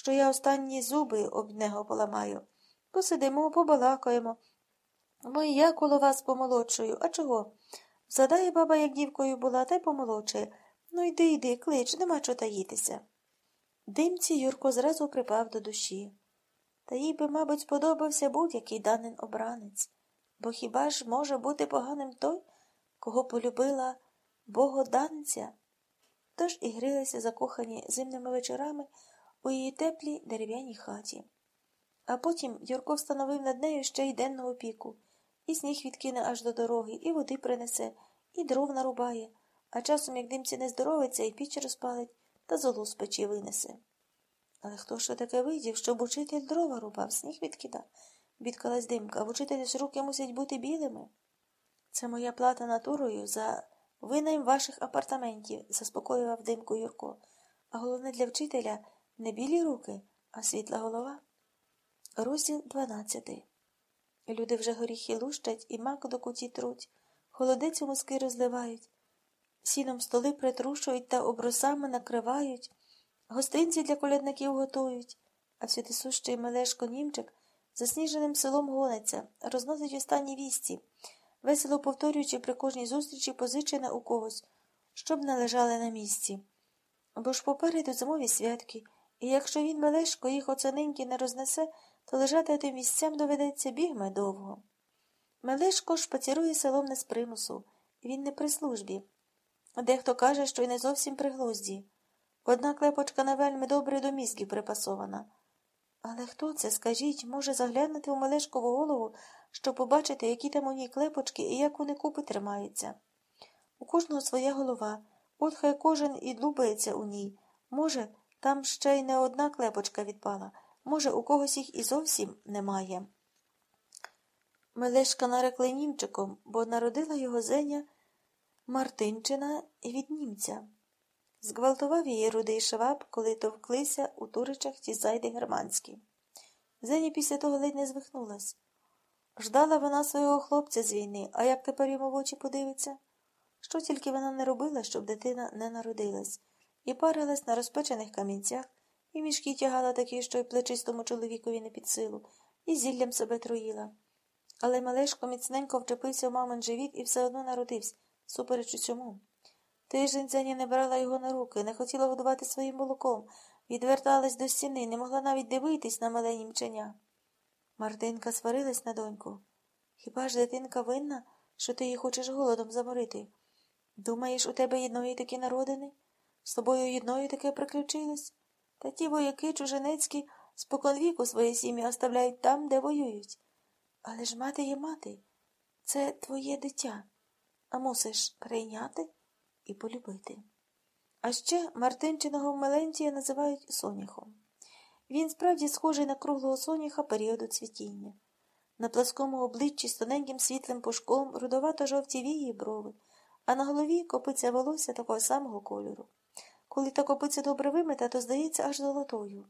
що я останні зуби об нього поламаю. Посидимо, побалакаємо. Бо і я коло вас помолодшую. А чого? Задає баба, як дівкою була, та й помолодшає. Ну йди, йди, клич, нема чого таїтися. Димці Юрко зразу припав до душі. Та їй би, мабуть, сподобався будь-який данин обранець, бо хіба ж може бути поганим той, кого полюбила богоданця? Тож і грилися закохані зимними вечорами у її теплій дерев'яній хаті. А потім Юрко встановив над нею ще й денну опіку, і сніг відкине аж до дороги, і води принесе, і дров нарубає, а часом, як димці не здоровиться, і піч розпалить, та золу з печі винесе. Але хто ж таке видів, щоб учитель дрова рубав, сніг відкидав, бідкалась димка, в учителя ж руки мусять бути білими. Це моя плата натурою за винайм ваших апартаментів, заспокоював димку Юрко. А головне для вчителя не білі руки, а світла голова. Розділ 12. Люди вже горіхи лущать і мак до куті труть, холодець у мозки розливають, сіном столи притрушують та обросами накривають, гостинці для колядників готують, а всюди сущий Мелешко німчик засніженим селом гониться, розносить останні вісті, весело повторюючи при кожній зустрічі позичене у когось, щоб не лежали на місці. Бо ж попереду зимові святки, і якщо він Мелешко їх оцененьки не рознесе, то лежати тим місцям доведеться бігме довго. Мелешко шпацірує селом не з примусу, він не при службі. Дехто каже, що й не зовсім при глузді. Одна клепочка не вельми добре до мізків припасована. Але хто це, скажіть, може заглянути у Мелешкову голову, щоб побачити, які там у ній клепочки і як вони купи тримаються? У кожного своя голова, от хай кожен і длубається у ній. Може, там ще й не одна клепочка відпала. Може, у когось їх і зовсім немає. Мелешка нарекли німчиком, бо народила його зеня Мартинчина від німця. Зґвалтував її рудий шваб, коли товклися у туричах ті зайди германські. Зеня після того ледь не звихнулась. Ждала вона свого хлопця з війни, а як тепер йому в очі подивиться? Що тільки вона не робила, щоб дитина не народилась, і парилась на розпечених камінцях, і мішки тягала такі, що й плечистому чоловікові не під силу, і зіллям себе труїла. Але Малешко міцненько вчепився в мамин живіт і все одно народився, супереч усьому. Тиждень Зеня не брала його на руки, не хотіла годувати своїм молоком, відверталась до стіни, не могла навіть дивитись на мале німченя. Мартинка сварилась на доньку. Хіба ж дитинка винна, що ти її хочеш голодом заморити? Думаєш, у тебе єдної такі народини? З тобою єдною таке приключилось? Та ті вояки чуженецькі споконвіку свої сім'ї оставляють там, де воюють. Але ж мати є мати. Це твоє дитя, а мусиш прийняти і полюбити. А ще Мартинчиного Мелентія називають соняхом. Він справді схожий на круглого соняха періоду цвітіння. На пласкому обличчі з тоненьким світлим пушком рудовато жовті вії брови, а на голові копиться волосся такого самого кольору. Коли та копиця добре вимита, то здається аж золотою.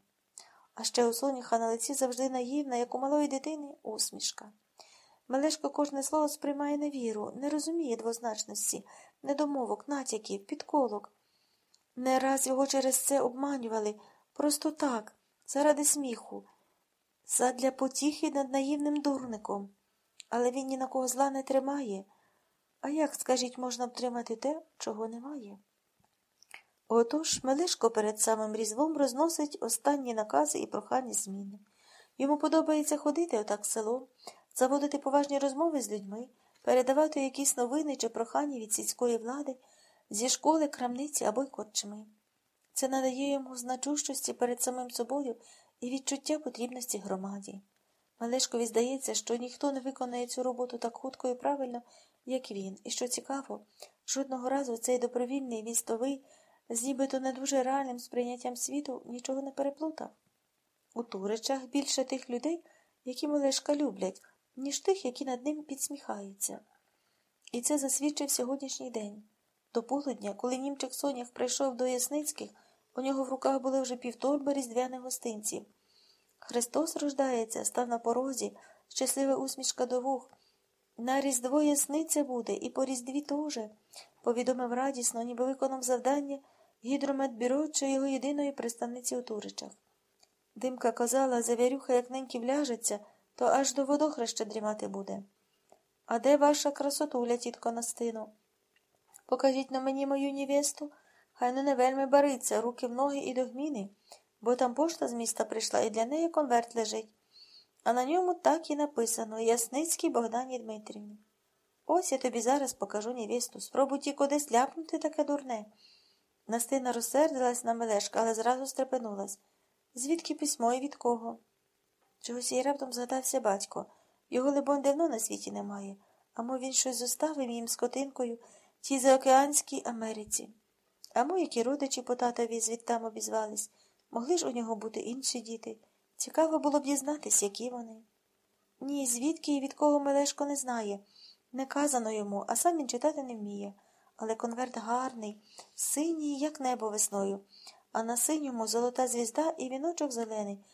А ще у соняха на лиці завжди наївна, як у малої дитини, усмішка. Мелешко кожне слово сприймає на віру, не розуміє двозначності, недомовок, натяків, підколок. Не раз його через це обманювали, просто так, заради сміху, задля потіхи над наївним дурником. Але він ні на кого зла не тримає. А як, скажіть, можна втримати те, чого немає? Отож Мелешко перед самим різдвом розносить останні накази і прохання зміни. Йому подобається ходити отак селом, заводити поважні розмови з людьми, передавати якісь новини чи прохання від сільської влади, зі школи, крамниці або й корчми. Це надає йому значущості перед самим собою і відчуття потрібності громаді. Малешкові здається, що ніхто не виконає цю роботу так хутко і правильно, як він, і що цікаво, жодного разу цей добровільний вістовий з нібито не дуже реальним сприйняттям світу нічого не переплутав. У Туричах більше тих людей, які Мелешка люблять, ніж тих, які над ним підсміхаються. І це засвідчив сьогоднішній день. До полудня, коли німчик Сонях прийшов до Ясницьких, у нього в руках були вже півторби різдвяних гостинців. Христос рождається, став на порозі, щаслива усмішка до вух. На Різдво ясниця буде, і по Різдві теж, повідомив радісно, ніби виконав завдання гідрометбюро чи його єдиної представниці у Туричах. Димка казала, завірюха, як неньки вляжеться, то аж до водохреща дрімати буде. А де ваша красотуля, тітко Настино? Покажіть на мені мою невесту, хай ну не вельми бариться, руки в ноги і до гміни, бо там пошта з міста прийшла і для неї конверт лежить. А на ньому так і написано Ясницькій Богдані Дмитрівні. Ось я тобі зараз покажу невесту. Спробуй ті кудись ляпнути таке дурне. Настина розсердилась на Мелешка, але зразу стрепенулась. Звідки письмо і від кого? Чогось їй раптом згадався батько. Його, либон, давно на світі немає, а мов він щось зоставив їм скотинкою в тій заокеанській Америці. А мо які родичі по татові звідтам обізвались, могли ж у нього бути інші діти. Цікаво було б дізнатись, які вони. Ні, звідки і від кого Мелешко не знає. Не казано йому, а сам він читати не вміє. Але конверт гарний, синій, як небо весною, а на синьому золота звізда і віночок зелений,